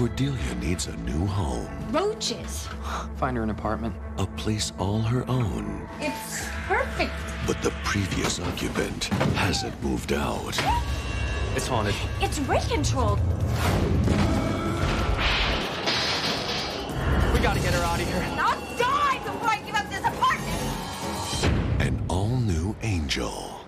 Cordelia needs a new home, Roaches. Find her an apartment. a place all her own. It's perfect. But the previous occupant hasn't moved out. It's haunted. It's rate controlled. We gotta get her out of here. I'll die before I give up this apartment. An all new angel